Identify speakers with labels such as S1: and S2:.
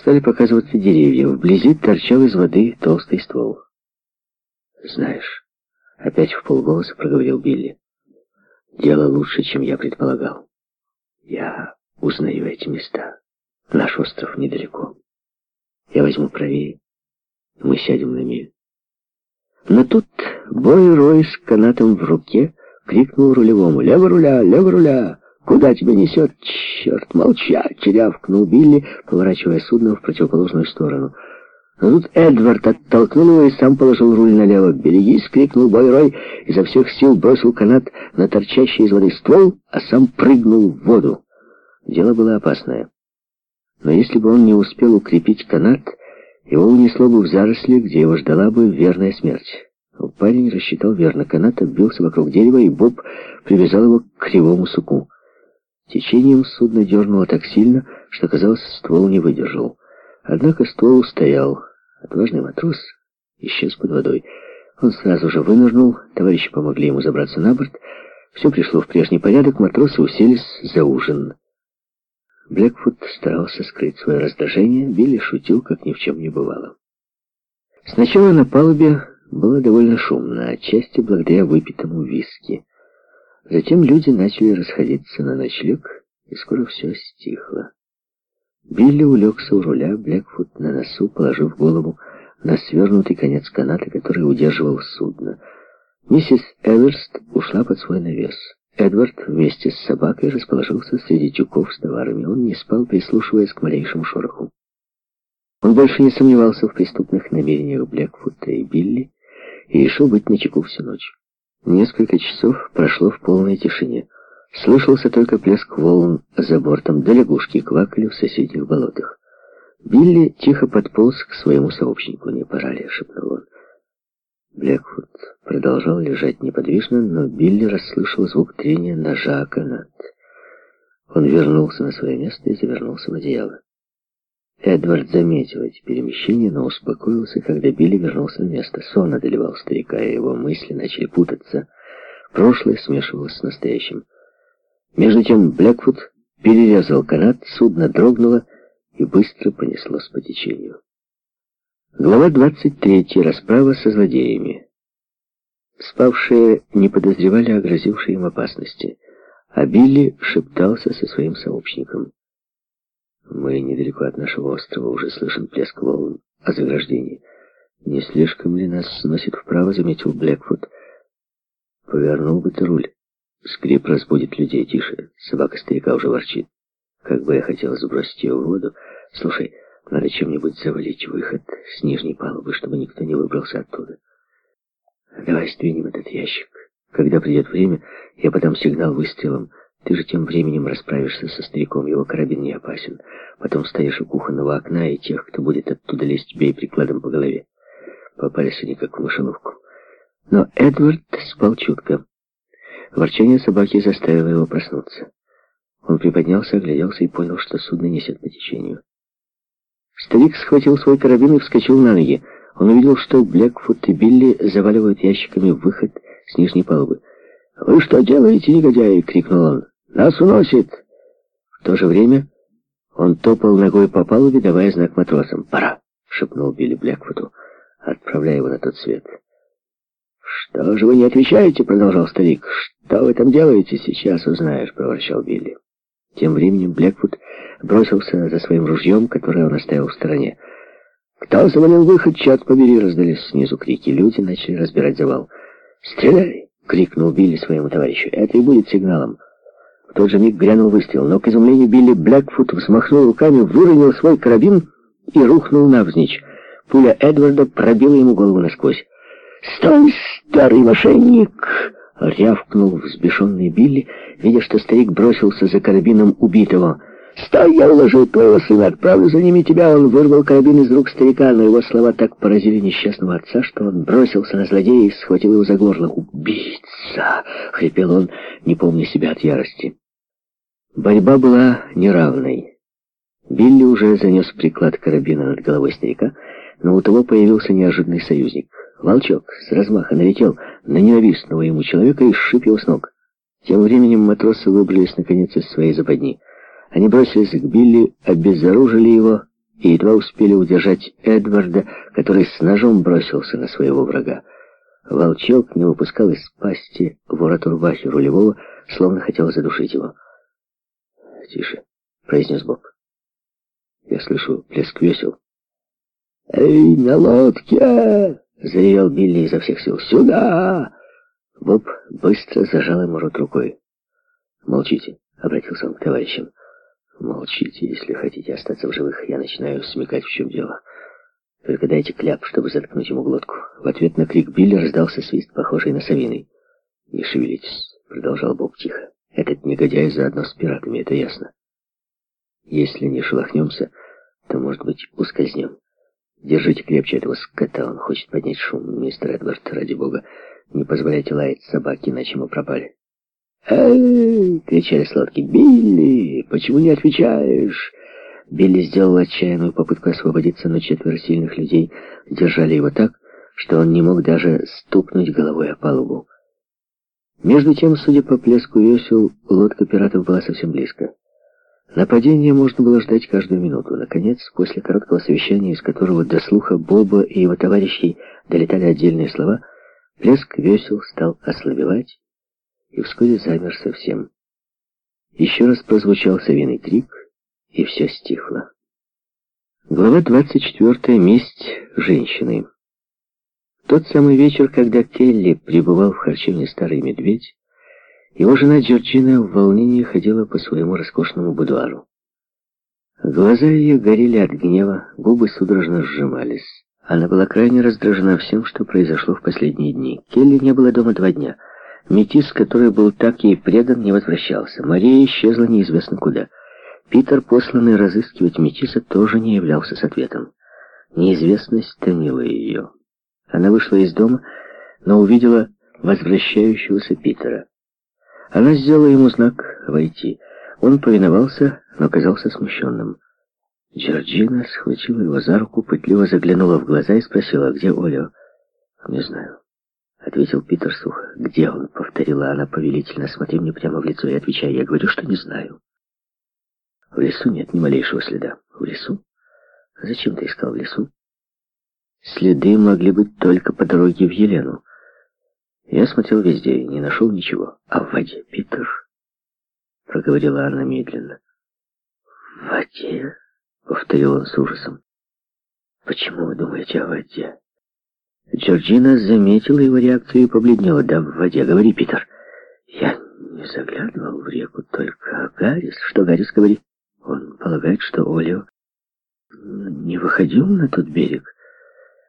S1: Стали показываться деревья. Вблизи торчал из воды толстый ствол. «Знаешь», — опять в полголоса проговорил Билли, — «дело лучше, чем я предполагал. Я узнаю эти места. Наш остров недалеко. Я возьму правее, мы сядем на мель». Но тут Бой Рой с канатом в руке крикнул рулевому «Лево руля! Лево руля!» «Куда тебя несет? Черт, молчать!» — рявкнул Билли, поворачивая судно в противоположную сторону. Но тут Эдвард оттолкнул его и сам положил руль налево. «Берегись!» — крикнул Бойрой, изо всех сил бросил канат на торчащий из воды ствол, а сам прыгнул в воду. Дело было опасное. Но если бы он не успел укрепить канат, его унесло бы в заросли, где его ждала бы верная смерть. Парень рассчитал верно. Канат оббился вокруг дерева, и Боб привязал его к кривому суку. Течением судно дернуло так сильно, что, казалось, ствол не выдержал. Однако ствол устоял. Отважный матрос исчез под водой. Он сразу же вынырнул, товарищи помогли ему забраться на борт. Все пришло в прежний порядок, матросы уселись за ужин. Блэкфуд старался скрыть свое раздражение, Билли шутил, как ни в чем не бывало. Сначала на палубе было довольно шумно, отчасти благодаря выпитому виски. Затем люди начали расходиться на ночлег, и скоро все стихло. Билли улегся у руля, Блэкфут на носу, положив голову на свернутый конец каната, который удерживал судно. Миссис Эверст ушла под свой навес. Эдвард вместе с собакой расположился среди тюков с товарами. Он не спал, прислушиваясь к малейшему шороху. Он больше не сомневался в преступных намерениях Блэкфута и Билли и решил быть начеку всю ночь. Несколько часов прошло в полной тишине. Слышался только плеск волн за бортом, да лягушки квакали в соседних болотах. Билли тихо подполз к своему сообщнику. «Не пора ли?» — шепнул он. Блекфуд продолжал лежать неподвижно, но Билли расслышал звук трения ножа о канат. Он вернулся на свое место и завернулся в одеяло. Эдвард заметил эти перемещения, но успокоился, когда Билли вернулся на место. Сон одолевал старика, и его мысли начали путаться. Прошлое смешивалось с настоящим. Между тем Блэквуд перерезал канат, судно дрогнуло и быстро понеслось по течению. Глава 23. Расправа со злодеями. Спавшие не подозревали о грозившей им опасности, а Билли шептался со своим сообщником. Мы недалеко от нашего острова, уже слышен плеск волн о заграждении. Не слишком ли нас сносит вправо, заметил Блэкфуд. Повернул бы ты руль. Скрип разбудит людей. Тише, собака старика уже ворчит. Как бы я хотел сбросить ее в воду. Слушай, надо чем-нибудь завалить выход с нижней палубы, чтобы никто не выбрался оттуда. Давай сдвинем этот ящик. Когда придет время, я подам сигнал выстрелом. Ты же тем временем расправишься со стариком, его карабин не опасен. Потом стоишь у кухонного окна, и тех, кто будет оттуда лезть, бей прикладом по голове. Попались они как в мышеловку. Но Эдвард спал чутко. Ворчание собаки заставило его проснуться. Он приподнялся, огляделся и понял, что судно несет по течению. Старик схватил свой карабин и вскочил на ноги. Он увидел, что Блэкфут и Билли заваливают ящиками выход с нижней палубы. «Вы что делаете, негодяи?» — крикнул он. Нас уносит!» В то же время он топал ногой по палубе, давая знак матросам. «Пора!» — шепнул Билли Блэкфуту, отправляя его на тот свет. «Что же вы не отвечаете?» — продолжал старик. «Что вы там делаете? Сейчас узнаешь», — проворчал Билли. Тем временем Блэкфут бросился за своим ружьем, которое он оставил в стороне. «Кто завалил выход? Черт побери!» — раздались снизу крики. Люди начали разбирать завал. «Стреляй!» — крикнул Билли своему товарищу. «Это и будет сигналом» тот же миг грянул выстрел, но, к изумлению Билли Блэкфут взмахнул руками, выронил свой карабин и рухнул навзничь. Пуля Эдварда пробила ему голову насквозь. «Стой, старый мошенник!» — рявкнул взбешенный Билли, видя, что старик бросился за карабином убитого. «Стой, я уложу твоего сына, отправлю за ними тебя!» Он вырвал карабин из рук старика, но его слова так поразили несчастного отца, что он бросился на злодея и схватил его за горло. «Убийца!» — хрипел он, не помня себя от ярости. Борьба была неравной. Билли уже занес приклад карабина над головой старика, но у того появился неожиданный союзник. Волчок с размаха налетел на ненавистного ему человека и сшиб его с ног. Тем временем матросы выбрались наконец из своей западни. Они бросились к Билли, обезоружили его и едва успели удержать Эдварда, который с ножом бросился на своего врага. Волчок не выпускал из пасти ворот рубахи рулевого, словно хотел задушить его. «Тише», — произнес Боб. «Я слышу плеск весел». «Эй, на лодке!» — заревел Билли изо всех сил. «Сюда!» Боб быстро зажал ему рот рукой. «Молчите», — обратился он к товарищам. «Молчите, если хотите остаться в живых. Я начинаю смекать, в чем дело. Только дайте кляп, чтобы заткнуть ему глотку». В ответ на крик Билли раздался свист, похожий на совиный. «Не шевелитесь», — продолжал Боб тихо. «Этот негодяй заодно с пиратами, это ясно. Если не шелохнемся, то, может быть, ускользнем. Держите крепче этого скота, он хочет поднять шум. Мистер Эдвард, ради бога, не позволяйте лаять собаки, иначе мы пропали». «Эй!» — кричали сладкие. «Билли, почему не отвечаешь?» Билли сделал отчаянную попытку освободиться, но четверо сильных людей держали его так, что он не мог даже стукнуть головой о палубу. Между тем, судя по плеску весел, лодка пиратов была совсем близко. Нападение можно было ждать каждую минуту. Наконец, после короткого совещания, из которого до слуха Боба и его товарищей долетали отдельные слова, плеск весел стал ослабевать, и вскоре замер совсем. Еще раз прозвучал совиный крик, и все стихло. Глава 24. Месть женщины. Тот самый вечер, когда Келли пребывал в харчевне «Старый медведь», его жена Джорджина в волнении ходила по своему роскошному будуару. Глаза ее горели от гнева, губы судорожно сжимались. Она была крайне раздражена всем, что произошло в последние дни. Келли не было дома два дня — Метис, который был так ей предан, не возвращался. Мария исчезла неизвестно куда. Питер, посланный разыскивать Метиса, тоже не являлся с ответом. Неизвестность томила ее. Она вышла из дома, но увидела возвращающегося Питера. Она сделала ему знак «Войти». Он повиновался, но казался смущенным. Джорджина схватила его за руку, пытливо заглянула в глаза и спросила, где Оля. «Не знаю». — ответил Питер сухо. «Где он?» — повторила она повелительно. «Смотри мне прямо в лицо и отвечай. Я говорю, что не знаю». «В лесу нет ни малейшего следа». «В лесу? Зачем ты искал в лесу?» «Следы могли быть только по дороге в Елену. Я смотрел везде и не нашел ничего. А в воде, Питер?» — проговорила она медленно. «В воде?» — повторил он с ужасом. «Почему вы думаете о воде?» Джорджина заметила его реакцию и побледнела. «Да в воде, говори, Питер». «Я не заглядывал в реку, только Гаррис. Что Гаррис говорит?» «Он полагает, что Олио не выходил на тот берег».